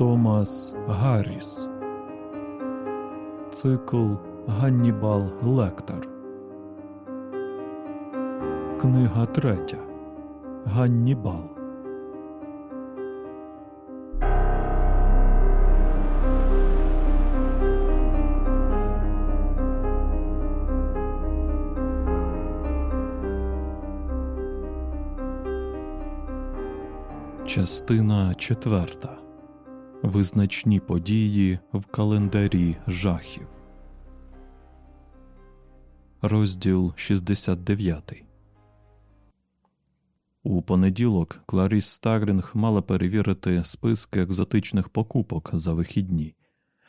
Томас Гарріс. Цикл Ганнібал Лектор. Книга третя. Ганнібал. Частина четверта. Визначні події в календарі жахів. Розділ 69. У понеділок Кларіс Стагрінг мала перевірити списки екзотичних покупок за вихідні,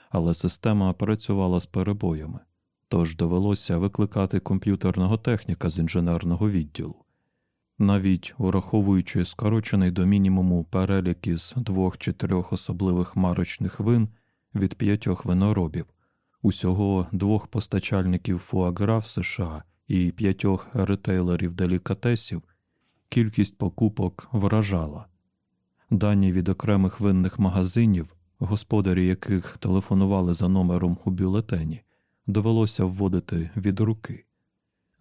але система працювала з перебоями, тож довелося викликати комп'ютерного техніка з інженерного відділу. Навіть ураховуючи скорочений до мінімуму перелік із двох чи трьох особливих марочних вин від п'ятьох виноробів, усього двох постачальників фуагра в США і п'ятьох ретейлерів делікатесів, кількість покупок вражала. Дані від окремих винних магазинів, господарі яких телефонували за номером у бюлетені, довелося вводити від руки.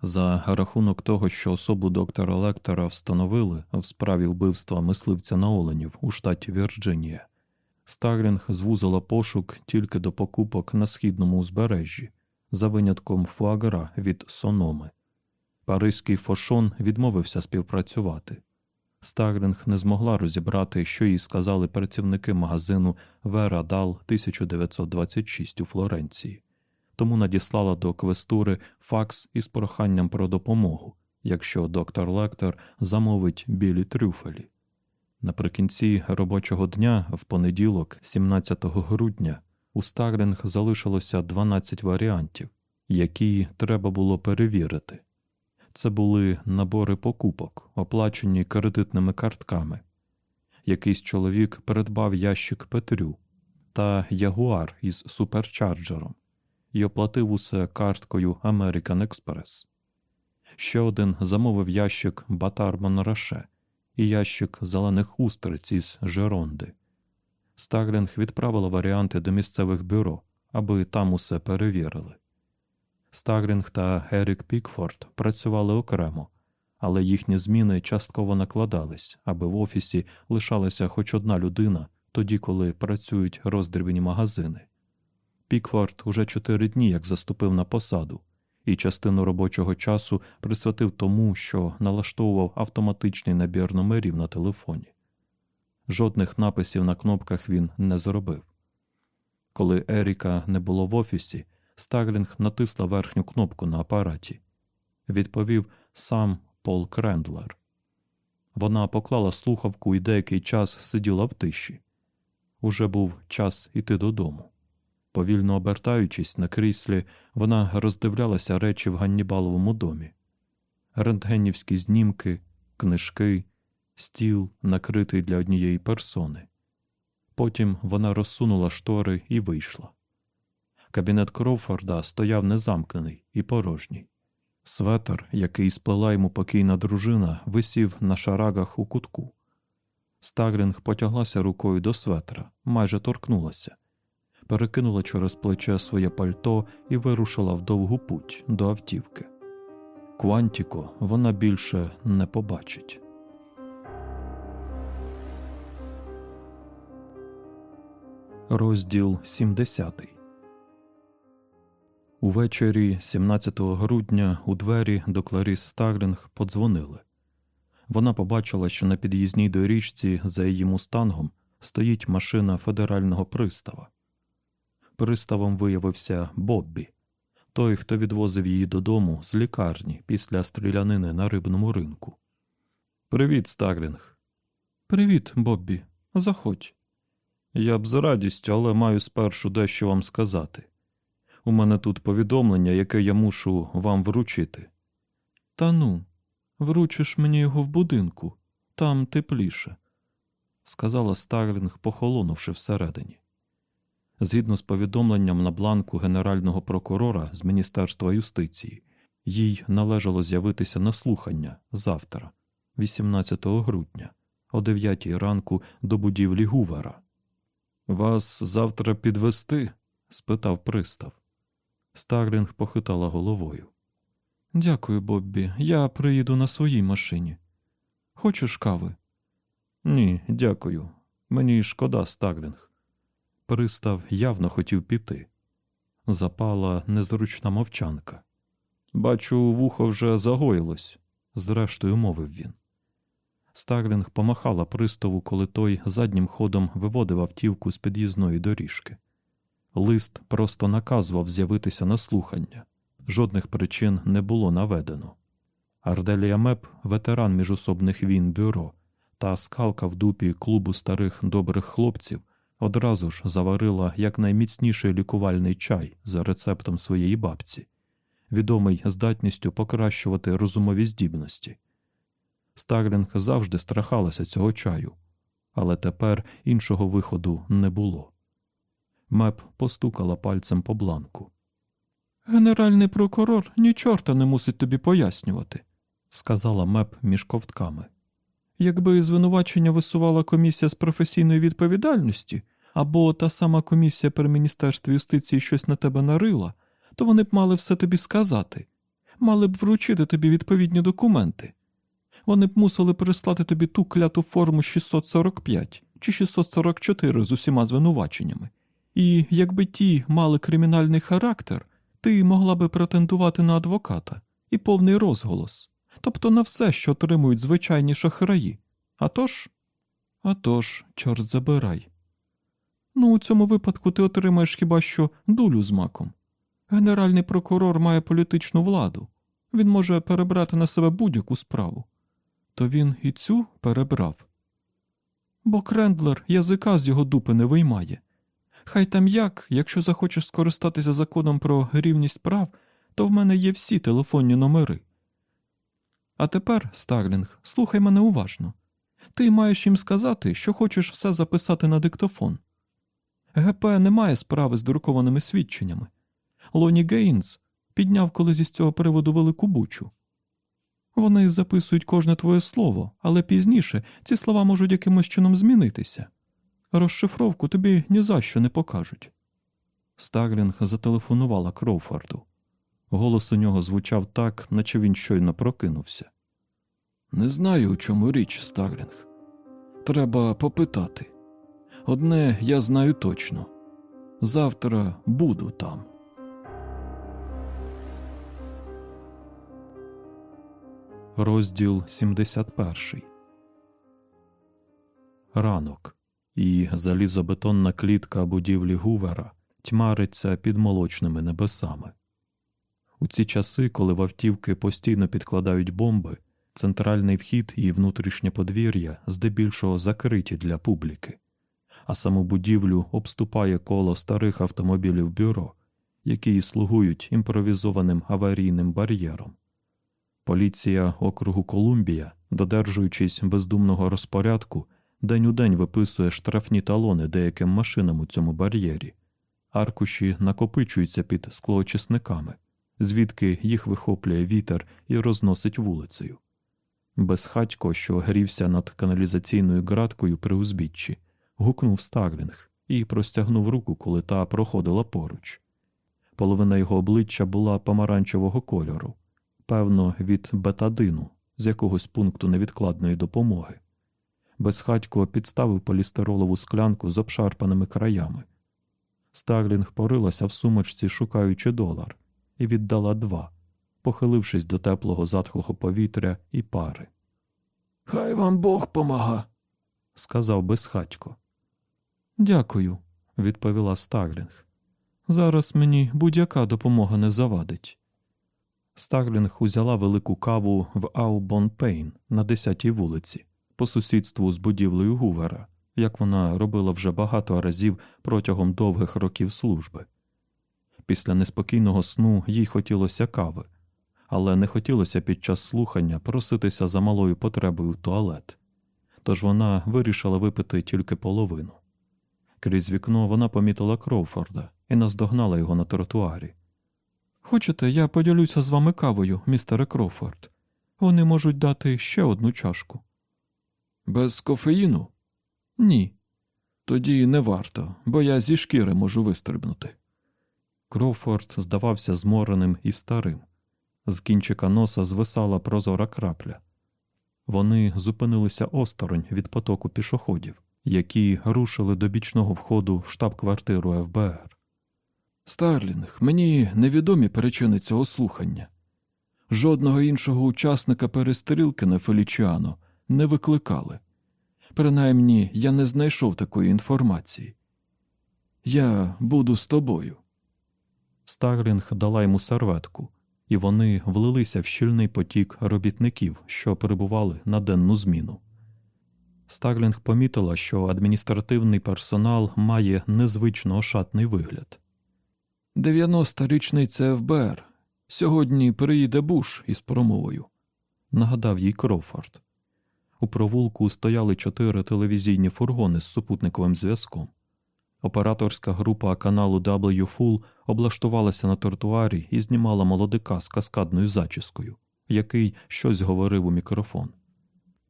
За рахунок того, що особу доктора Лектора встановили в справі вбивства мисливця на оленів у штаті Вірджинія, Стагрінг звузила пошук тільки до покупок на східному узбережжі, за винятком фуагра від Сономи. Паризький фошон відмовився співпрацювати. Стагрінг не змогла розібрати, що їй сказали працівники магазину Вера Дал 1926 у Флоренції тому надіслала до квестури факс із проханням про допомогу, якщо доктор Лектор замовить білі трюфелі. Наприкінці робочого дня, в понеділок, 17 грудня, у Старлінг залишилося 12 варіантів, які треба було перевірити. Це були набори покупок, оплачені кредитними картками. Якийсь чоловік придбав ящик Петрю та ягуар із суперчарджером і оплатив усе карткою American Express. Ще один замовив ящик Батар Монраше і ящик зелених устриць із Жеронди. Стаглінг відправила варіанти до місцевих бюро, аби там усе перевірили. Стагрінг та Ерік Пікфорд працювали окремо, але їхні зміни частково накладались, аби в офісі лишалася хоч одна людина, тоді коли працюють роздрібні магазини. Пікфорд уже чотири дні як заступив на посаду, і частину робочого часу присвятив тому, що налаштовував автоматичний набір номерів на телефоні. Жодних написів на кнопках він не зробив. Коли Еріка не було в офісі, Старлінг натисла верхню кнопку на апараті. Відповів сам Пол Крендлер. Вона поклала слухавку і деякий час сиділа в тиші. Уже був час іти додому. Повільно обертаючись на кріслі, вона роздивлялася речі в Ганнібаловому домі. Рентгенівські знімки, книжки, стіл, накритий для однієї персони. Потім вона розсунула штори і вийшла. Кабінет Кроуфорда стояв незамкнений і порожній. Светер, який сплела йому покійна дружина, висів на шарагах у кутку. Старлінг потяглася рукою до светра, майже торкнулася перекинула через плече своє пальто і вирушила в довгу путь до автівки. Квантіко вона більше не побачить. Розділ 70 Увечері 17 грудня у двері до Кларіс Старлінг подзвонили. Вона побачила, що на під'їзній доріжці за її мустангом стоїть машина федерального пристава. Приставом виявився Боббі, той, хто відвозив її додому з лікарні після стрілянини на рибному ринку. Привіт, Старлінг. Привіт, Боббі. Заходь. Я б з радістю, але маю спершу дещо вам сказати. У мене тут повідомлення, яке я мушу вам вручити. Та ну, вручиш мені його в будинку, там тепліше, сказала Старлінг, похолонувши всередині. Згідно з повідомленням на бланку генерального прокурора з Міністерства юстиції, їй належало з'явитися на слухання завтра, 18 грудня, о 9 ранку до будівлі Гувера. Вас завтра підвести? спитав пристав. Старлінг похитала головою. Дякую, Боббі. Я приїду на своїй машині. Хочеш кави? Ні, дякую. Мені шкода, Старлінг. Пристав явно хотів піти. Запала незручна мовчанка. Бачу, вухо вже загоїлось, зрештою мовив він. Старлінг помахала приставу, коли той заднім ходом виводив автівку з під'їзної доріжки. Лист просто наказував з'явитися на слухання, жодних причин не було наведено. Арделія Меп, ветеран міжособних війн бюро, та скалка в дупі клубу старих добрих хлопців одразу ж заварила якнайміцніший лікувальний чай за рецептом своєї бабці, відомий здатністю покращувати розумові здібності. Старлінг завжди страхалася цього чаю, але тепер іншого виходу не було. Меп постукала пальцем по бланку. Генеральний прокурор ні чорта не мусить тобі пояснювати, сказала Меп між ковтками. Якби звинувачення висувала комісія з професійної відповідальності або та сама комісія при міністерстві юстиції щось на тебе нарила, то вони б мали все тобі сказати, мали б вручити тобі відповідні документи. Вони б мусили прислати тобі ту кляту форму 645 чи 644 з усіма звинуваченнями. І якби ті мали кримінальний характер, ти могла би претендувати на адвоката і повний розголос, тобто на все, що отримують звичайні шахраї. А тож? А тож, чорт забирай. Ну, у цьому випадку ти отримаєш хіба що дулю з маком. Генеральний прокурор має політичну владу, він може перебрати на себе будь-яку справу. То він і цю перебрав. Бо Крендлер язика з його дупи не виймає. Хай там як, якщо захочеш скористатися законом про рівність прав, то в мене є всі телефонні номери. А тепер, Старлінг, слухай мене уважно. Ти маєш їм сказати, що хочеш все записати на диктофон. ГП не має справи з друкованими свідченнями. Лоні Гейнс підняв колись із цього приводу велику бучу. Вони записують кожне твоє слово, але пізніше ці слова можуть якимось чином змінитися. Розшифровку тобі ні за що не покажуть. Старлінг зателефонувала Кроуфорду. Голос у нього звучав так, наче він щойно прокинувся. Не знаю, у чому річ, Старлінг. Треба попитати. Одне я знаю точно завтра буду там. Розділ 71 Ранок і залізобетонна клітка будівлі Гувера тьмариться під молочними небесами. У ці часи, коли в автівки постійно підкладають бомби, центральний вхід і внутрішнє подвір'я здебільшого закриті для публіки, а саму будівлю обступає коло старих автомобілів бюро, які слугують імпровізованим аварійним бар'єром. Поліція округу Колумбія, додержуючись бездумного розпорядку, день у день виписує штрафні талони деяким машинам у цьому бар'єрі. Аркуші накопичуються під склоочисниками, звідки їх вихоплює вітер і розносить вулицею. Безхатько, що грівся над каналізаційною ґраткою при узбіччі, гукнув Старлінг і простягнув руку, коли та проходила поруч. Половина його обличчя була помаранчевого кольору, певно, від бетадину, з якогось пункту невідкладної допомоги. Безхатько підставив полістиролову склянку з обшарпаними краями. Старлінг порилася в сумочці, шукаючи долар, і віддала два, похилившись до теплого затхлого повітря і пари. Хай вам Бог помага, сказав безхатько. Дякую, відповіла Старлінг. Зараз мені будь-яка допомога не завадить. Старлінг узяла велику каву в Аубонпейн на 10-й вулиці, по сусідству з будівлею Гувера, як вона робила вже багато разів протягом довгих років служби. Після неспокійного сну їй хотілося кави, але не хотілося під час слухання проситися за малою потребою в туалет, тож вона вирішила випити тільки половину. Крізь вікно вона помітила Кроуфорда і наздогнала його на тротуарі. Хочете, я поділюся з вами кавою, містере Кроуфорд? Вони можуть дати ще одну чашку. Без кофеїну? Ні. Тоді не варто, бо я зі шкіри можу вистрибнути. Кроуфорд здавався змореним і старим. З кінчика носа звисала прозора крапля. Вони зупинилися осторонь від потоку пішоходів, які рушили до бічного входу в штаб-квартиру ФБР. Старлінг, мені невідомі причини цього слухання. Жодного іншого учасника перестрілки на Фелічіано не викликали. Принаймні, я не знайшов такої інформації. Я буду з тобою. Старлінг дала йому серветку, і вони влилися в щільний потік робітників, що перебували на денну зміну. Старлінг помітила, що адміністративний персонал має незвично ошатний вигляд. 90-та річниця ФБР. Сьогодні приїде Буш із промовою, нагадав їй Кроуфорд. У провулку стояли чотири телевізійні фургони з супутниковим зв'язком. Операторська група каналу W Full облаштувалася на тротуарі і знімала молодика з каскадною зачіскою, який щось говорив у мікрофон.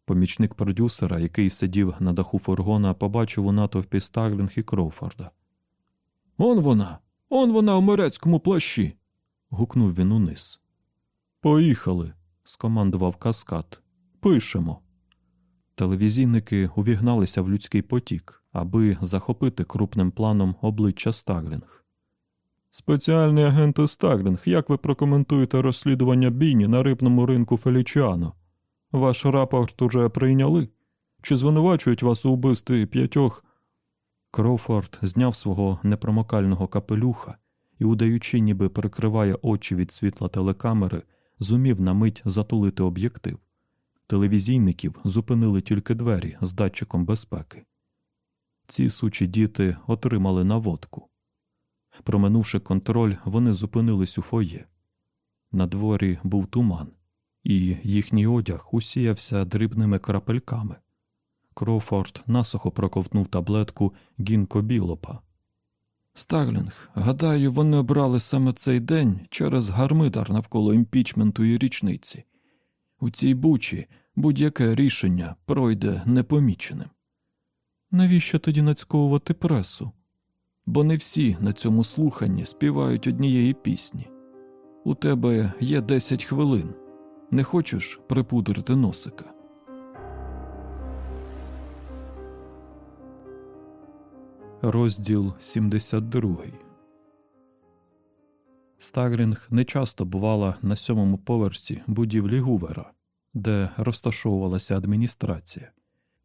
Помічник продюсера, який сидів на даху фургона, побачив у натовпі Старлінг і Кроуфорда. Он вона, он вона у моряцькому плащі. гукнув він униз. Поїхали, скомандував каскад. Пишемо. Телевізійники увігналися в людський потік, аби захопити крупним планом обличчя Старлінг. Спеціальний агент Старлінг, як ви прокоментуєте розслідування бійні на рибному ринку Фелічіано? Ваш рапорт уже прийняли? Чи звинувачують вас у вбивстві п'ятьох? Кроуфорд зняв свого непромокального капелюха і, удаючи, ніби перекриває очі від світла телекамери, зумів на мить затулити об'єктив. Телевізійників зупинили тільки двері з датчиком безпеки. Ці сучі діти отримали наводку. Проминувши контроль, вони зупинились у фоє. На дворі був туман, і їхній одяг усіявся дрібними крапельками. Кроуфорд насухо проковтнув таблетку гінко білопа. Старлінг, гадаю, вони обрали саме цей день через гармидар навколо імпічменту і річниці. У цій бучі будь-яке рішення пройде непоміченим. Навіщо тоді нацьковувати пресу? Бо не всі на цьому слуханні співають однієї пісні. У тебе є десять хвилин. Не хочеш припудрити носика? Розділ 72 Стагрінг нечасто бувала на сьомому поверсі будівлі Гувера, де розташовувалася адміністрація.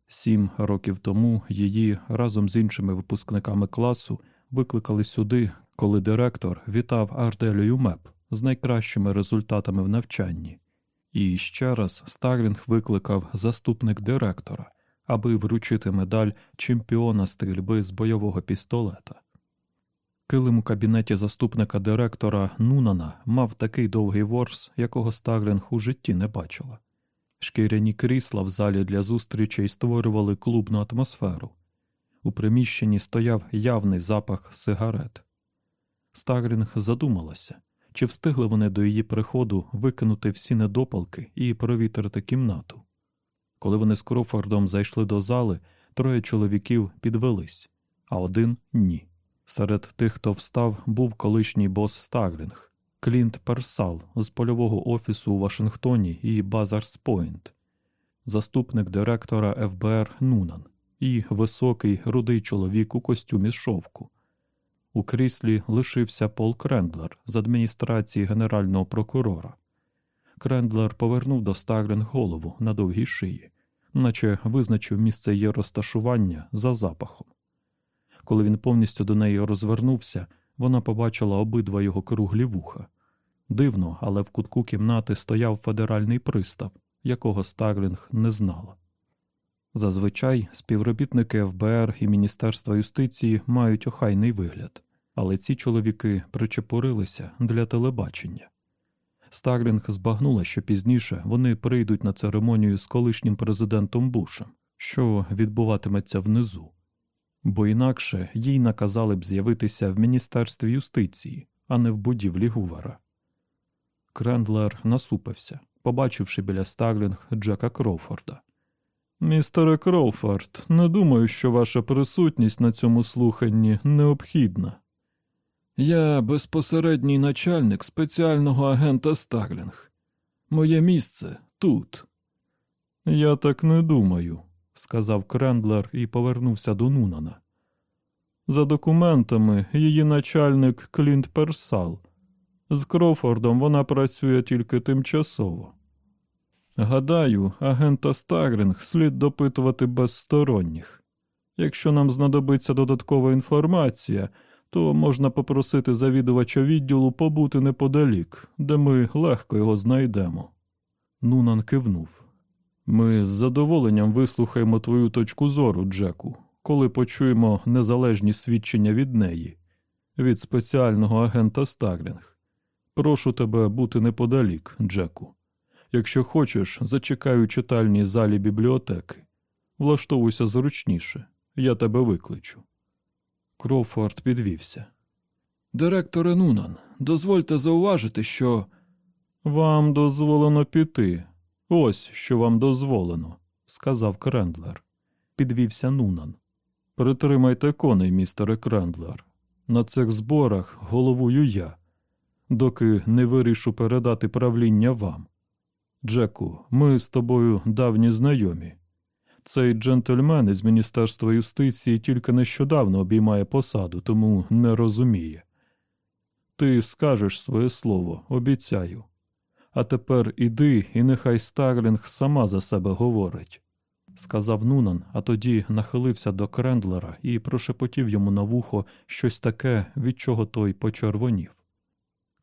Сім років тому її разом з іншими випускниками класу викликали сюди, коли директор вітав Арделію Меп з найкращими результатами в навчанні. І ще раз Старлінг викликав заступник директора, аби вручити медаль чемпіона стрільби з бойового пістолета. Килим у кабінеті заступника директора Нунана мав такий довгий ворс, якого Старлінг у житті не бачила. Шкіряні крісла в залі для зустрічей створювали клубну атмосферу. У приміщенні стояв явний запах сигарет. Старлінг задумалася, чи встигли вони до її приходу викинути всі недопалки і провітрити кімнату. Коли вони з Крофордом зайшли до зали, троє чоловіків підвелись, а один ні. Серед тих, хто встав, був колишній бос Старлінг, Клінт Персал з польового офісу у Вашингтоні і Баззардс-Пойнт, заступник директора ФБР Нунан і високий рудий чоловік у костюмі з шовку. У кріслі лишився Пол Крендлер з адміністрації генерального прокурора. Крендлер повернув до Старлінг голову на довгій шиї, наче визначив місце її розташування за запахом. Коли він повністю до неї розвернувся, вона побачила обидва його круглі вуха. Дивно, але в кутку кімнати стояв федеральний пристав, якого Старлінг не знала. Зазвичай співробітники ФБР і Міністерства юстиції мають охайний вигляд, але ці чоловіки причепурилися для телебачення. Старлінг збагнула, що пізніше вони прийдуть на церемонію з колишнім президентом Бушем, що відбуватиметься внизу, бо інакше їй наказали б з'явитися в Міністерстві юстиції, а не в будівлі Гувера. Крендлер насупився, побачивши біля Старлінг Джека Кроуфорда. Містере Кроуфорд, не думаю, що ваша присутність на цьому слуханні необхідна. Я безпосередній начальник спеціального агента Старлінг. Моє місце тут. Я так не думаю, сказав Крендлер і повернувся до Нунана. За документами, її начальник Клінт Персал. З Крофордом вона працює тільки тимчасово. Гадаю, агента Старлінг слід допитувати без сторонніх. Якщо нам знадобиться додаткова інформація, то можна попросити завідувача відділу побути неподалік, де ми легко його знайдемо. Нунан кивнув. Ми з задоволенням вислухаємо твою точку зору, Джеку, коли почуємо незалежні свідчення від неї, від спеціального агента Старлінг. Прошу тебе бути неподалік, Джеку. Якщо хочеш, зачекай у читальній залі бібліотеки. Влаштовуйся зручніше, я тебе викличу. Кроуфорд підвівся. Директоре Нунан, дозвольте зауважити, що. Вам дозволено піти. Ось що вам дозволено, сказав Крендлер. Підвівся Нунан. Притримайте коней, містере Крендлер. На цих зборах головую я, доки не вирішу передати правління вам. Джеку, ми з тобою давні знайомі. Цей джентльмен із Міністерства юстиції тільки нещодавно обіймає посаду, тому не розуміє. Ти скажеш своє слово, обіцяю. А тепер іди, і нехай Старлінг сама за себе говорить, сказав Нунан, а тоді нахилився до Крендлера і прошепотів йому на вухо щось таке, від чого той почервонів.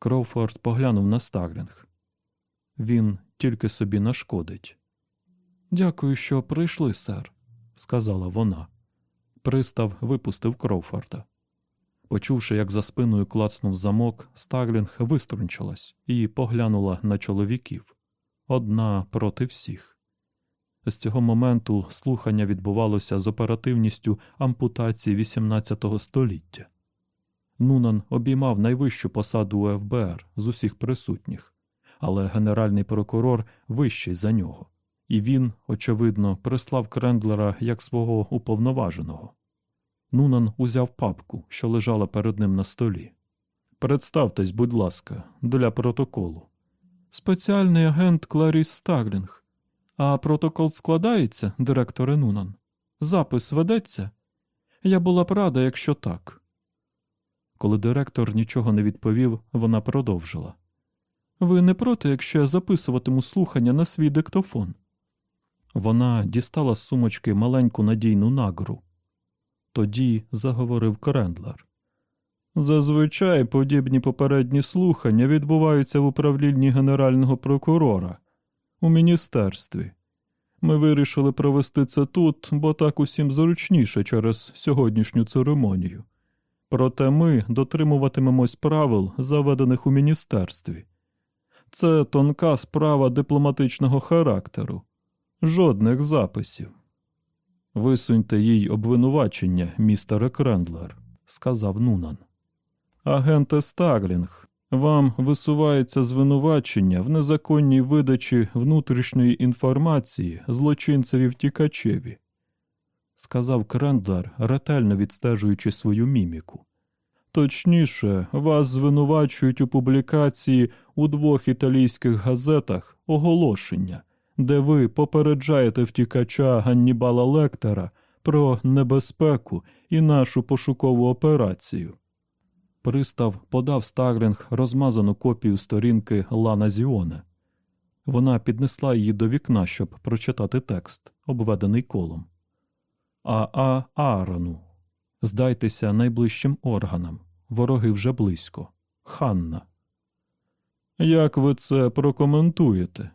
Кроуфорд поглянув на Старлінг. Він тільки собі нашкодить. Дякую, що прийшли, сер, сказала вона. Пристав випустив Кроуфорда. Почувши, як за спиною клацнув замок, Старлінг виструнчилась і поглянула на чоловіків одна проти всіх. З цього моменту слухання відбувалося з оперативністю ампутації XVIII століття. Нунан обіймав найвищу посаду у ФБР з усіх присутніх, але генеральний прокурор вищий за нього, і він, очевидно, прислав Крендлера як свого уповноваженого. Нунан узяв папку, що лежала перед ним на столі. Представтесь, будь ласка, для протоколу. Спеціальний агент Кларіс Старлінг. А протокол складається, директоре Нунан? Запис ведеться? Я була б рада, якщо так. Коли директор нічого не відповів, вона продовжила. Ви не проти, якщо я записуватиму слухання на свій диктофон? Вона дістала з сумочки маленьку надійну Нагру. Тоді заговорив Крендлер. Зазвичай подібні попередні слухання відбуваються в управлінні генерального прокурора у міністерстві. Ми вирішили провести це тут, бо так усім зручніше через сьогоднішню церемонію. Проте ми дотримуватимемось правил, заведених у міністерстві. Це тонка справа дипломатичного характеру, жодних записів. Висуньте їй обвинувачення, містере Крендлер, сказав Нунан. Агенте Старлінг, вам висувається звинувачення в незаконній видачі внутрішньої інформації злочинцеві втікачеві, сказав Крендлер, ретельно відстежуючи свою міміку. Точніше, вас звинувачують у публікації у двох італійських газетах оголошення, де ви попереджаєте втікача Ганнібала Лектора про небезпеку і нашу пошукову операцію. Пристав подав Старлінг розмазану копію сторінки La Nazione. Вона піднесла її до вікна, щоб прочитати текст, обведений колом. Аа Аарону. Здайтеся найближчим органам. Вороги вже близько. Ханна. Як ви це прокоментуєте?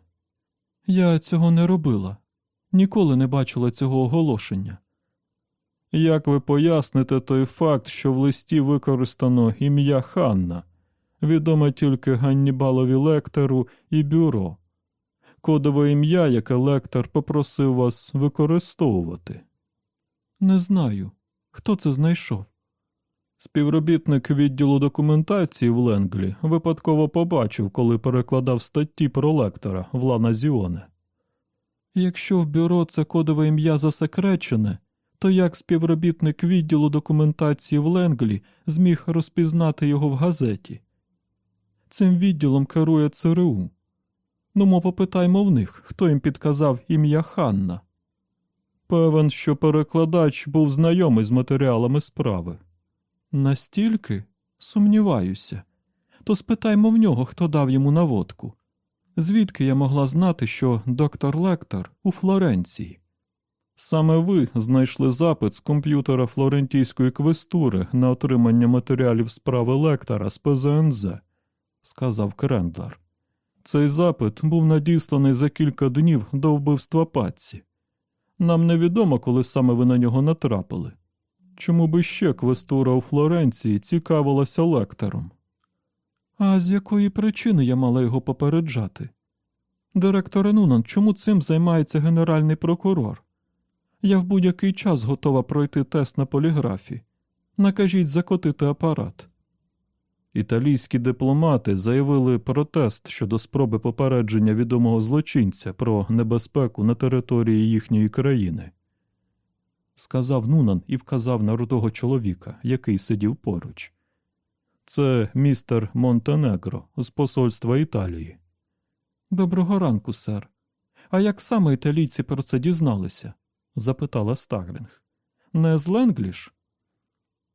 Я цього не робила. Ніколи не бачила цього оголошення. Як ви поясните той факт, що в листі використано ім'я Ханна, відоме тільки Ганнібалові лектору і бюро, кодове ім'я, яке лектор попросив вас використовувати? Не знаю. Хто це знайшов? Співробітник відділу документації в Ленглі випадково побачив, коли перекладав статті про лектора в Лана Зіоне. Якщо в бюро це кодове ім'я засекречене, то як співробітник відділу документації в Ленглі зміг розпізнати його в газеті? Цим відділом керує ЦРУ. Ну, мо попитаймо в них, хто їм підказав ім'я Ханна. Певен, що перекладач був знайомий з матеріалами справи. Настільки сумніваюся. То спитаймо в нього, хто дав йому наводку. Звідки я могла знати, що доктор Лектор у Флоренції? Саме ви знайшли запит з комп'ютера флорентійської квестури на отримання матеріалів справи лектора з ПЗНЗ, сказав Крендлер. Цей запит був надісланий за кілька днів до вбивства Пацці. Нам невідомо, коли саме ви на нього натрапили. Чому би ще квестура у Флоренції цікавилася Лектором? А з якої причини я мала його попереджати? Директоре Нунан, чому цим займається генеральний прокурор? Я в будь-який час готова пройти тест на поліграфі. Накажіть закотити апарат. Італійські дипломати заявили протест щодо спроби попередження відомого злочинця про небезпеку на території їхньої країни, сказав Нунан і вказав на рудого чоловіка, який сидів поруч. Це містер Монтенегро з посольства Італії. Доброго ранку, сер. А як саме італійці про це дізналися? запитала Старлінг. Не з Ленглі ж?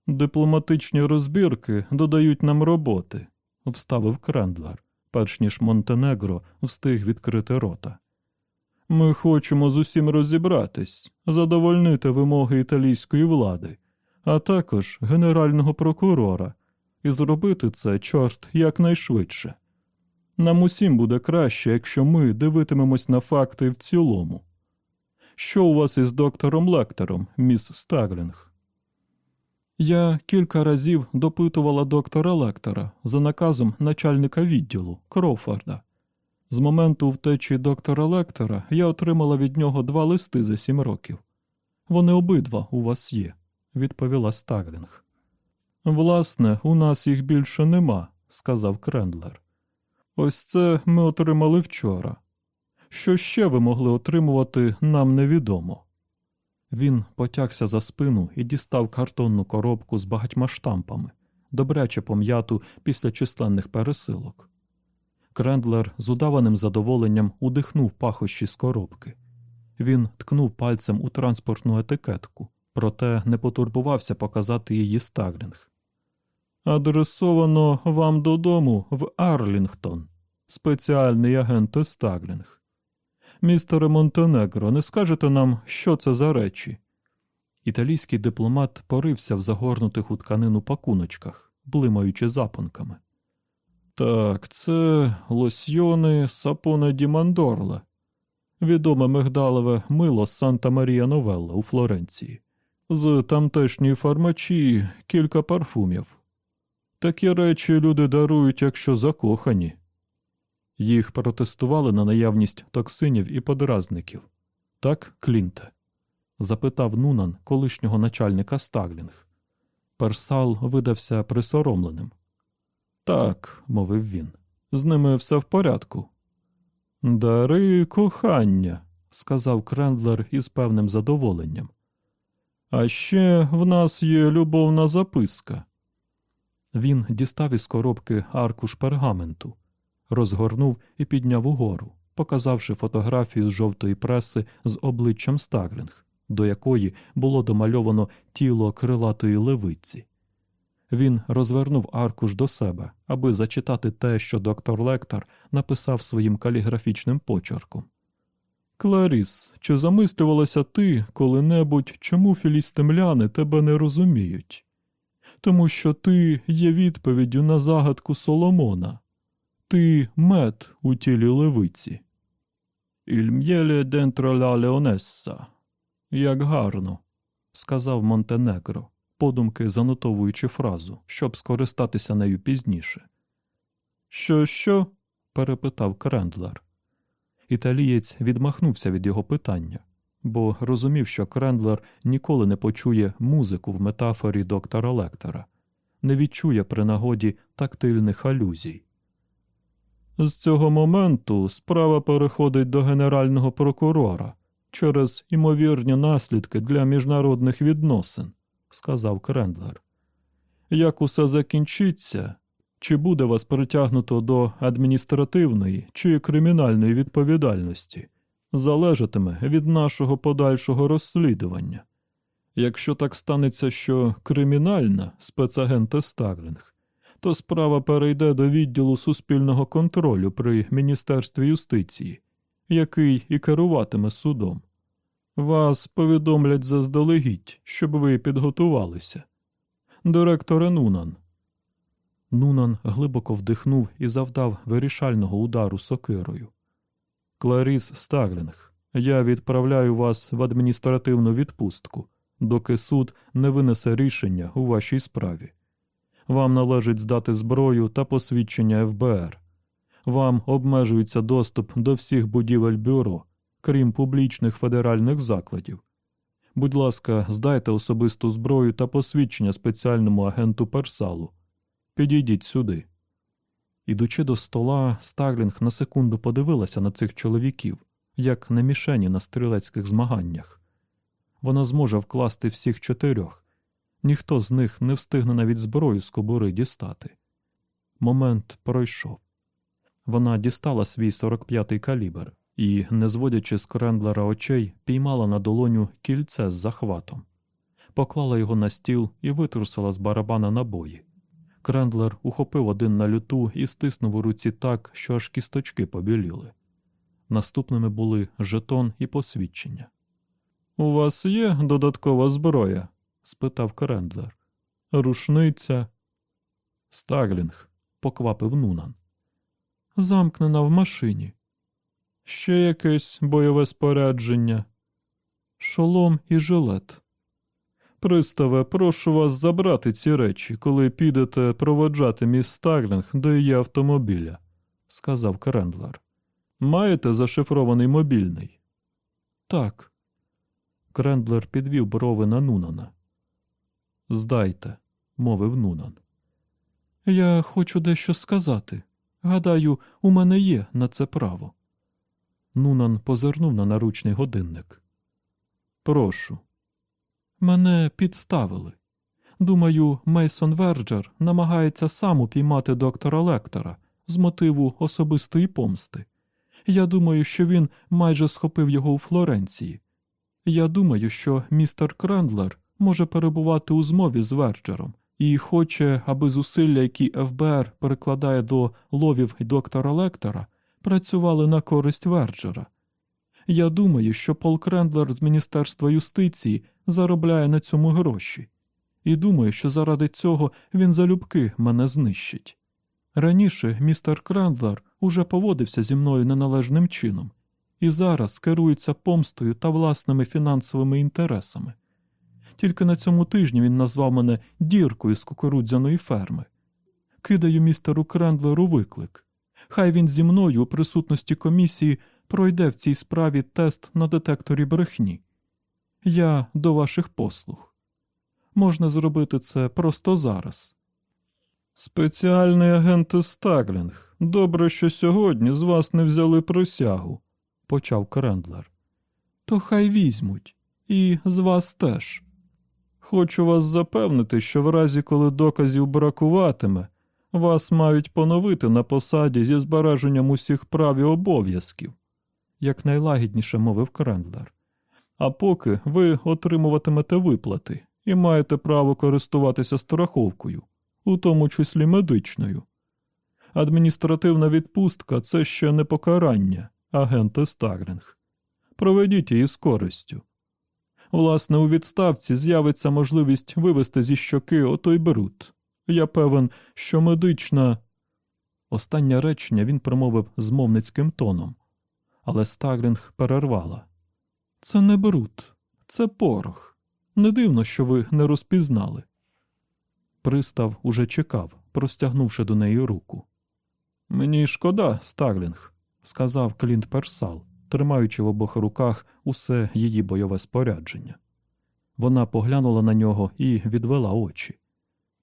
Дипломатичні розбірки додають нам роботи, вставив Крендлер, перш ніж Монтенегро встиг відкрити рота. Ми хочемо з усім розібратись, задовольнити вимоги італійської влади, а також генерального прокурора, і зробити це, чорт, якнайшвидше. Нам усім буде краще, якщо ми дивитимемось на факти в цілому. Що у вас із доктором Лектором, міс Старлінг? Я кілька разів допитувала доктора Лектора за наказом начальника відділу Кроуфорда. З моменту втечі доктора Лектора я отримала від нього два листи за сім років. Вони обидва у вас є, відповіла Старлінг. Власне, у нас їх більше нема, сказав Крендлер. Ось це ми отримали вчора. Що ще ви могли отримувати, нам невідомо. Він потягся за спину і дістав картонну коробку з багатьма штампами, добряче пом'яту після численних пересилок. Крендлер з удаваним задоволенням удихнув пахощі з коробки. Він ткнув пальцем у транспортну етикетку, проте не потурбувався показати її Старлінг. Адресовано вам додому в Арлінгтон, спеціальний агент Старлінг. Містере Монтенегро, не скажете нам, що це за речі? Італійський дипломат порився в загорнутих у тканину пакуночках, блимаючи запонками. Так, це лосьйони sapone di mandorle, відоме мигдалеве мило Санта Марія Новелла у Флоренції, з тамтешньої фармачії кілька парфумів. Такі речі люди дарують, якщо закохані. Їх протестували на наявність токсинів і подразників. Так, Клінте? запитав Нунан колишнього начальника Старлінг. Персал видався присоромленим. Так, мовив він, з ними все в порядку. Дари кохання, сказав Крендлер із певним задоволенням. А ще в нас є любовна записка. Він дістав із коробки аркуш пергаменту, розгорнув і підняв угору, показавши фотографію з жовтої преси з обличчям Старлінг, до якої було домальовано тіло крилатої левиці. Він розвернув аркуш до себе, аби зачитати те, що доктор Лектор написав своїм каліграфічним почерком. Кларіс, чи замислювалася ти коли-небудь, чому філістимляни тебе не розуміють? Тому що ти є відповіддю на загадку Соломона, ти мед у тілі левиці. «Il miele dentro la. Як гарно, сказав Монтенегро, подумки занотовуючи фразу, щоб скористатися нею пізніше. Що, що? перепитав Крендлер. Італієць відмахнувся від його питання, бо розумів, що Крендлер ніколи не почує музику в метафорі доктора Лектора, не відчує при нагоді тактильних алюзій. З цього моменту справа переходить до генерального прокурора через імовірні наслідки для міжнародних відносин, сказав Крендлер. Як усе закінчиться, чи буде вас притягнуто до адміністративної чи кримінальної відповідальності, залежатиме від нашого подальшого розслідування. Якщо так станеться, що кримінальна спецагенти Старлінг, то справа перейде до відділу суспільного контролю при Міністерстві юстиції, який і керуватиме судом. Вас повідомлять заздалегідь, щоб ви підготувалися. Директоре Нунан. Нунан глибоко вдихнув і завдав вирішального удару сокирою. Кларіс Старлінг, я відправляю вас в адміністративну відпустку, доки суд не винесе рішення у вашій справі. Вам належить здати зброю та посвідчення ФБР. Вам обмежується доступ до всіх будівель бюро, крім публічних федеральних закладів. Будь ласка, здайте особисту зброю та посвідчення спеціальному агенту Персалу. Підійдіть сюди. Ідучи до стола, Старлінг на секунду подивилася на цих чоловіків, як на мішені на стрілецьких змаганнях. Вона зможе вкласти всіх чотирьох. Ніхто з них не встигне навіть зброю з кобури дістати. Момент пройшов. Вона дістала свій 45-й калібр і, не зводячи з Крендлера очей, піймала на долоню гільзу з захвату, поклала його на стіл і витрусила з барабана набої. Крендлер ухопив один на льоту і стиснув у руці так, що аж кісточки побіліли. Наступними були жетон і посвідчення. У вас є додаткова зброя? Спитав Крендлер. Рушниця. Старлінг, поквапив Нунан. Замкнена в машині. Ще якесь бойове спорядження. Шолом і жилет. Приставе, прошу вас забрати ці речі, коли підете проводжати міс Старлінг до її автомобіля, сказав Крендлер. Маєте зашифрований мобільний? Так. Крендлер підвів брови на Нунана. Здайте, мовив Нунан. Я хочу дещо сказати. Гадаю, у мене є на це право. Нунан позирнув на наручний годинник. Прошу. Мене підставили. Думаю, Мейсон Верджер намагається сам упіймати доктора Лектора з мотиву особистої помсти. Я думаю, що він майже схопив його у Флоренції. Я думаю, що містер Крендлер може перебувати у змові з Верджером і хоче, аби зусилля, які ФБР прикладає до ловів доктора Лектора, працювали на користь Верджера. Я думаю, що Пол Крендлер з Міністерства юстиції заробляє на цьому гроші, і думаю, що заради цього він залюбки мене знищить. Раніше містер Крендлер уже поводився зі мною неналежним чином і зараз керується помстою та власними фінансовими інтересами. Тільки на цьому тижні він назвав мене діркою з кукурудзяної ферми. Кидаю містеру Крендлеру виклик. Хай він зі мною у присутності комісії пройде в цій справі тест на детекторі брехні. Я до ваших послуг. Можна зробити це просто зараз. Спеціальний агент Старлінг. Добре, що сьогодні з вас не взяли присягу, почав Крендлер. То хай візьмуть, і з вас теж. Хочу вас запевнити, що в разі, коли доказів бракуватиме, вас мають поновити на посаді зі збереженням усіх прав і обов'язків, якнайлагідніше мовив Крендлер. А поки ви отримуватимете виплати і маєте право користуватися страховкою, у тому числі медичною. Адміністративна відпустка це ще не покарання, агенте Старлінг. Проведіть її з користю. Власне, у відставці з'явиться можливість вивести зі щоки отой бруд. Я певен, що медична. Останнє речення він промовив змовницьким тоном, але Старлінг перервала. Це не бруд, це порох. Не дивно, що ви не розпізнали. Пристав уже чекав, простягнувши до неї руку. Мені шкода, Старлінг, сказав Клінт Персал, тримаючи в обох руках усе її бойове спорядження. Вона поглянула на нього і відвела очі.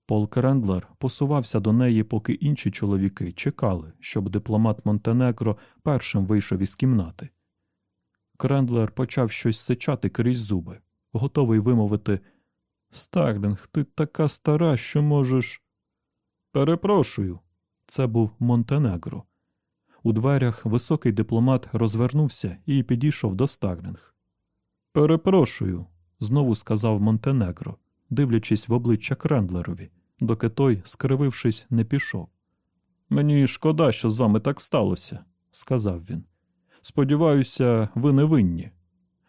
Пол Крендлер посувався до неї, поки інші чоловіки чекали, щоб дипломат Монтенегро першим вийшов із кімнати. Крендлер почав щось сичати крізь зуби, готовий вимовити Старлінг, ти така стара, що можеш. Перепрошую. Це був Монтенегро. У дверях високий дипломат розвернувся і підійшов до Старлінг. Перепрошую, знову сказав Монтенегро, дивлячись в обличчя Крендлерові, доки той, скривившись, не пішов. Мені шкода, що з вами так сталося, сказав він. Сподіваюся, ви не винні.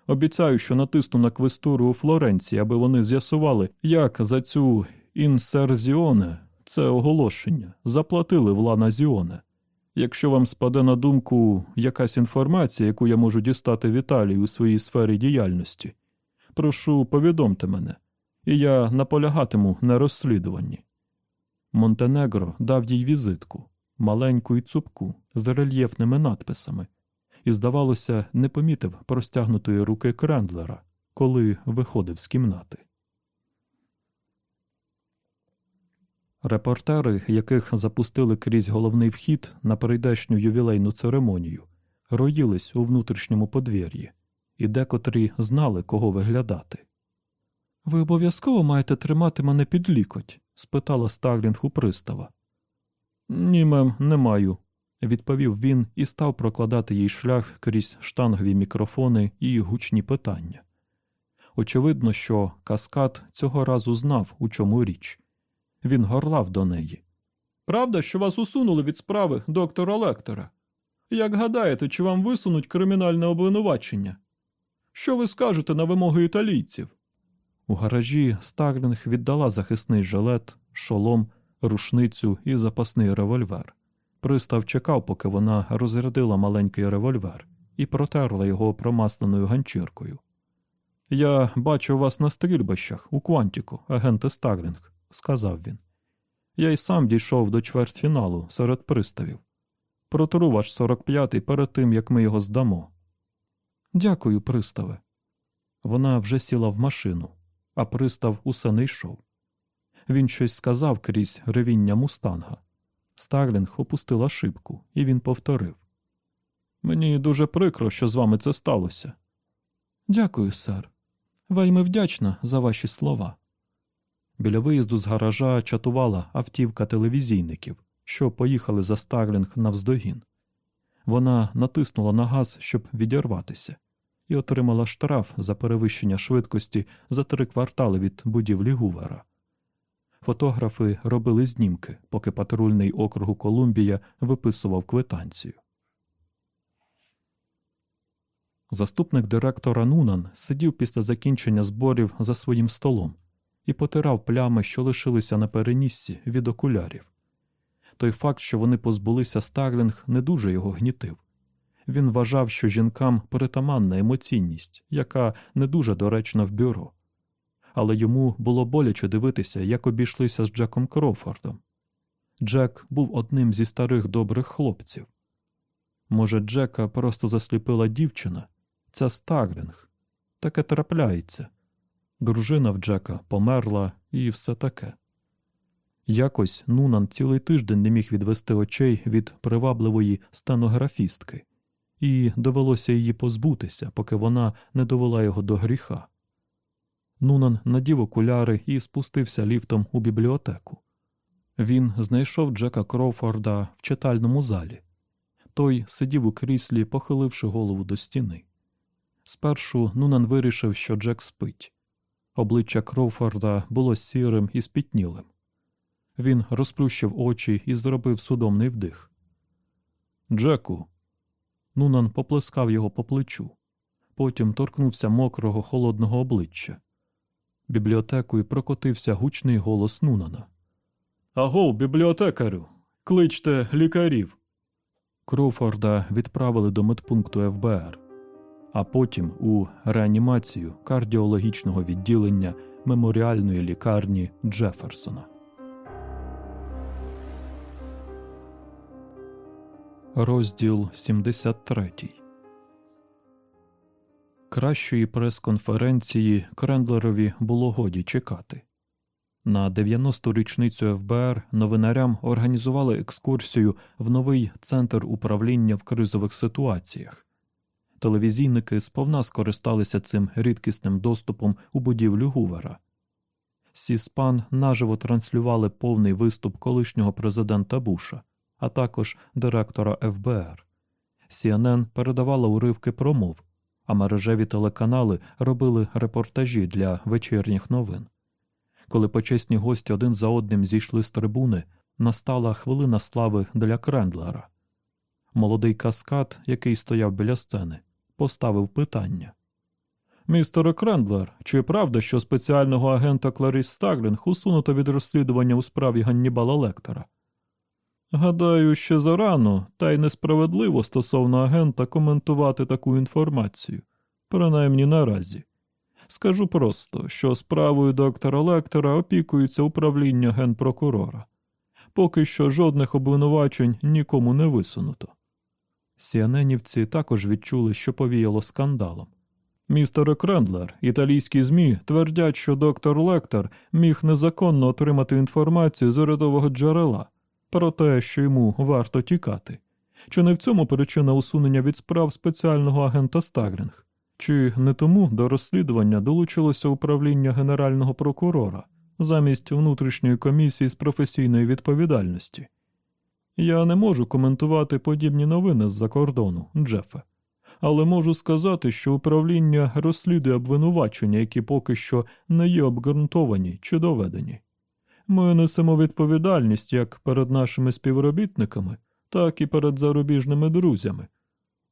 Обіцяю, що натисну на квестуру у Флоренції, аби вони з'ясували, як за цю інсерзіоне, це оголошення, заплатили в Лана Зіоне. Якщо вам спаде на думку якась інформація, яку я можу дістати в Італії у своїй сфері діяльності, прошу повідомте мене, і я наполягатиму на розслідуванні. Монтенегро дав їй візитку, маленьку і цупку, з рельєфними надписами, і, здавалося, не помітив простягнутої руки Крендлера, коли виходив з кімнати. Репортери, яких запустили крізь головний вхід на прийдешню ювілейну церемонію, роїлись у внутрішньому подвір'ї, і декотрі знали, кого виглядати. Ви обов'язково маєте тримати мене під лікоть? спитала Старлінг у пристава. Ні, мем, не маю, відповів він і став прокладати їй шлях крізь штангові мікрофони і гучні питання. Очевидно, що каскад цього разу знав, у чому річ. Він горлав до неї. Правда, що вас усунули від справи доктора Лектора? Як гадаєте, чи вам висунуть кримінальне обвинувачення? Що ви скажете на вимоги італійців? У гаражі Старлінг віддала захисний жилет, шолом, рушницю і запасний револьвер. Пристав чекав, поки вона розрядила маленький револьвер і протерла його промасленою ганчіркою. Я бачу вас на стрільбищах у Квантіку, агенте Старлінг, сказав він. Я й сам дійшов до чвертьфіналу серед приставів. Протру ваш 45-й перед тим, як ми його здамо. Дякую, приставе. Вона вже сіла в машину, а пристав усе не йшов. Він щось сказав крізь ревіння мустанга. Старлінг опустила шибку, і він повторив Мені дуже прикро, що з вами це сталося. Дякую, сер. Вельми вдячна за ваші слова. Біля виїзду з гаража чатувала автівка телевізійників, що поїхали за Старлінг навздогін. Вона натиснула на газ, щоб відірватися, і отримала штраф за перевищення швидкості за три квартали від будівлі Гувера. Фотографи робили знімки, поки патрульний округу Колумбія виписував квитанцію. Заступник директора Нунан сидів після закінчення зборів за своїм столом і потирав плями, що лишилися на переніссі від окулярів. Той факт, що вони позбулися Старлінг, не дуже його гнітив. Він вважав, що жінкам перетаманна емоційність, яка не дуже доречна в бюро. Але йому було боляче дивитися, як обійшлися з Джеком Кроуфордом. Джек був одним зі старих добрих хлопців. Може, Джека просто засліпила дівчина, ця Старлінг. Таке трапляється. Дружина в Джека померла і все таке. Якось Нунан цілий тиждень не міг відвести очей від привабливої стенографістки, і довелося її позбутися, поки вона не довела його до гріха. Нунан надів окуляри і спустився ліфтом у бібліотеку. Він знайшов Джека Кроуфорда в читальному залі. Той сидів у кріслі, похиливши голову до стіни. Спершу Нунан вирішив, що Джек спить. Обличчя Кроуфорда було сірим і спітнілим. Він розплющив очі і зробив судомний вдих. Джеку. Нунан поплескав його по плечу, потім торкнувся мокрого холодного обличчя. Бібліотекою прокотився гучний голос Нунана. Агов, бібліотекарю, кличте лікарів. Кроуфорда відправили до медпункту ФБР, а потім у реанімацію кардіологічного відділення меморіальної лікарні Джеферсона. Розділ 73 Кращої прес-конференції Крендлерові було годі чекати. На 90-ту річницю ФБР новинарям організували екскурсію в новий центр управління в кризових ситуаціях. Телевізійники сповна скористалися цим рідкісним доступом у будівлю Гувера. Сіспан наживо транслювали повний виступ колишнього президента Буша, а також директора ФБР. CNN передавала уривки промов, а мережеві телеканали робили репортажі для вечірніх новин. Коли почесні гості один за одним зійшли з трибуни, настала хвилина слави для Крендлера. Молодий каскад, який стояв біля сцени, поставив питання. Містере Крендлер, чи правда, що спеціального агента Кларіс Старлінг усунуто від розслідування у справі Ганнібала Лектора? Гадаю, ще зарано, та й несправедливо стосовно агента коментувати таку інформацію, принаймні наразі. Скажу просто, що справою доктора Лектора опікується управління генпрокурора. Поки що жодних обвинувачень нікому не висунуто. Сі-ен-енівці також відчули, що повіяло скандалом. Містер Крендлер, італійські ЗМІ твердять, що доктор Лектор міг незаконно отримати інформацію з урядового джерела про те, що йому варто тікати. Чи не в цьому причина усунення від справ спеціального агента Стагрінг? Чи не тому до розслідування долучилося управління генерального прокурора замість внутрішньої комісії з професійної відповідальності? Я не можу коментувати подібні новини з-за кордону, Джефе, але можу сказати, що управління розслідує обвинувачення, які поки що не є обґрунтовані чи доведені. Ми несемо відповідальність як перед нашими співробітниками, так і перед зарубіжними друзями,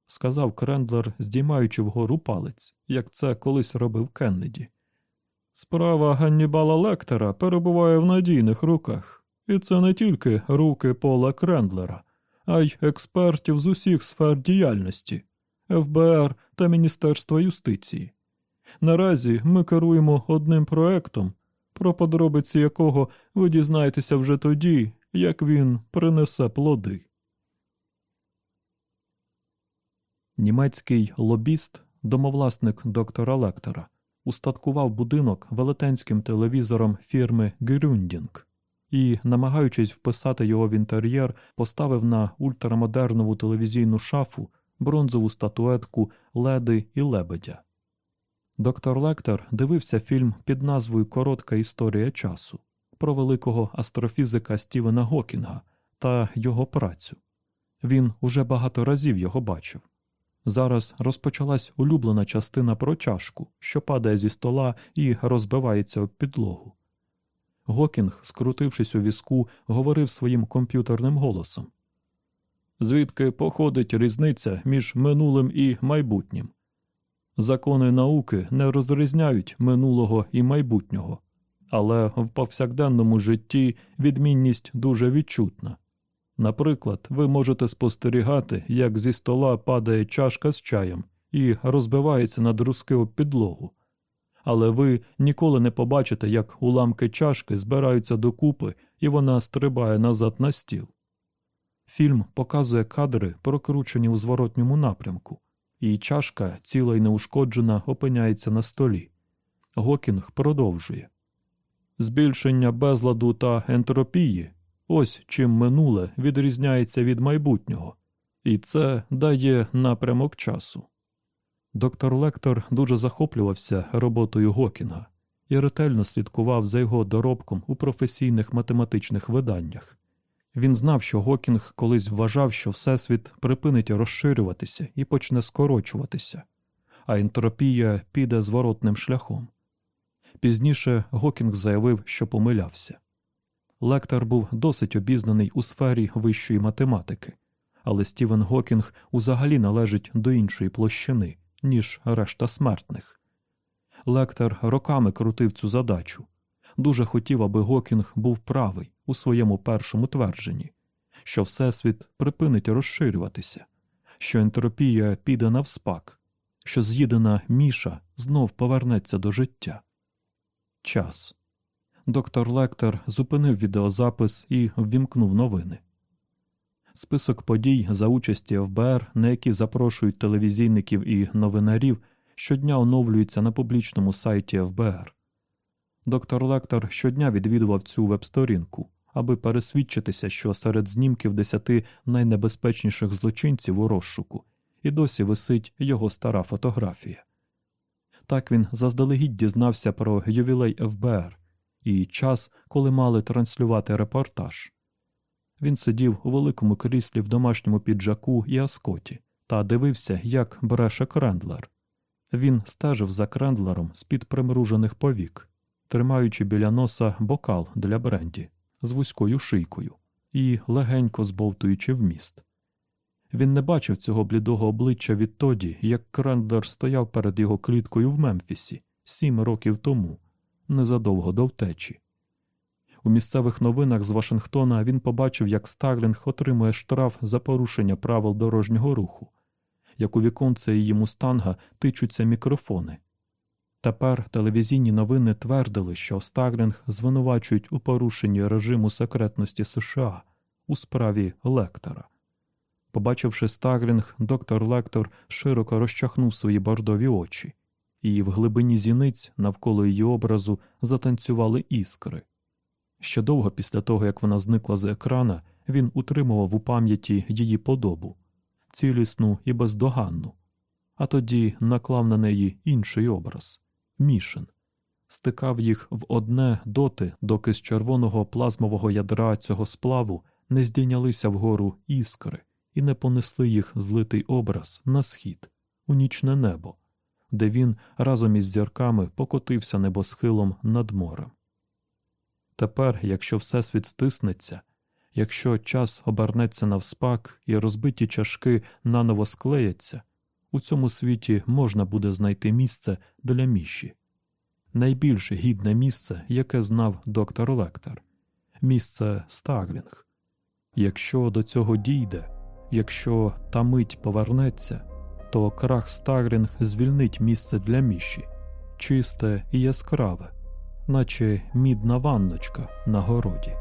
сказав Крендлер, здіймаючи вгору палець, як це колись робив Кеннеді. Справа Ганнібала Лектора перебуває в надійних руках, і це не тільки руки Пола Крендлера, а й експертів з усіх сфер діяльності ФБР та Міністерства юстиції. Наразі ми керуємо одним проектом, про подробиці якого ви дізнаєтеся вже тоді, як він принесе плоди. Німецький лобіст, домовласник доктора Лектора, устаткував будинок велетенським телевізором фірми Грюндінг і, намагаючись вписати його в інтер'єр, поставив на ультрамодернову телевізійну шафу бронзову статуетку леди і лебедя. Доктор Лектор дивився фільм під назвою Коротка історія часу про великого астрофізика Стівена Гокінга та його працю. Він уже багато разів його бачив. Зараз розпочалась улюблена частина про чашку, що падає зі стола і розбивається об підлогу. Гокінг, скрутившись у візку, говорив своїм комп'ютерним голосом. Звідки походить різниця між минулим і майбутнім? Закони науки не розрізняють минулого і майбутнього, але в повсякденному житті відмінність дуже відчутна. Наприклад, ви можете спостерігати, як зі стола падає чашка з чаєм і розбивається на друзки об підлогу, але ви ніколи не побачите, як уламки чашки збираються докупи і вона стрибає назад на стіл. Фільм показує кадри, прокручені у зворотньому напрямку, і чашка, ціла й неушкоджена, опиняється на столі. Гокінг продовжує збільшення безладу та ентропії ось чим минуле відрізняється від майбутнього, і це дає напрямок часу. Доктор Лектор дуже захоплювався роботою Гокінга і ретельно слідкував за його доробком у професійних математичних виданнях. Він знав, що Гокінг колись вважав, що Всесвіт припинить розширюватися і почне скорочуватися, а ентропія піде зворотним шляхом. Пізніше Гокінг заявив, що помилявся. Лектор був досить обізнаний у сфері вищої математики, але Стівен Гокінг узагалі належить до іншої площини, ніж решта смертних. Лектор роками крутив цю задачу. Дуже хотів, аби Гокінг був правий у своєму першому твердженні, що Всесвіт припинить розширюватися, що ентропія піде навспак, що з'їдена міша знов повернеться до життя. Час. Доктор Лектор зупинив відеозапис і ввімкнув новини. Список подій за участі ФБР, на які запрошують телевізійників і новинарів, щодня оновлюється на публічному сайті ФБР. Доктор Лектор щодня відвідував цю веб-сторінку, аби пересвідчитися, що серед знімків десяти найнебезпечніших злочинців у розшуку і досі висить його стара фотографія. Так він заздалегідь дізнався про ювілей ФБР і час, коли мали транслювати репортаж. Він сидів у великому кріслі в домашньому піджаку і аскоті та дивився, як бреше Крендлер. Він стежив за Крендлером з під примружених повік, тримаючи біля носа бокал для бренді з вузькою шийкою і легенько збовтуючи вміст. Він не бачив цього блідого обличчя відтоді, як Крендлер стояв перед його кліткою в Мемфісі сім років тому, незадовго до втечі. У місцевих новинах з Вашингтона він побачив, як Старлінг отримує штраф за порушення правил дорожнього руху, як у віконце її мустанга тичуться мікрофони. Тепер телевізійні новини твердили, що Старлінг звинувачують у порушенні режиму секретності США у справі Лектора. Побачивши Старлінг, доктор Лектор широко розчахнув свої бордові очі, і в глибині зіниць навколо її образу затанцювали іскри. Ще довго після того, як вона зникла з екрана, він утримував у пам'яті її подобу, цілісну і бездоганну, а тоді наклав на неї інший образ мішин, стикав їх в одне доти, доки з червоного плазмового ядра цього сплаву не здійнялися вгору іскри і не понесли їх злитий образ на схід, у нічне небо, де він разом із зірками покотився небосхилом над морем. Тепер, якщо Всесвіт стиснеться, якщо час обернеться навспак і розбиті чашки наново склеяться, у цьому світі можна буде знайти місце для міші. Найбільш гідне місце, яке знав доктор Лектор місце Стаглінг. Якщо до цього дійде, якщо та мить повернеться, то крах Стаглінг звільнить місце для міші, чисте і яскраве наче мідна ванночка на городі.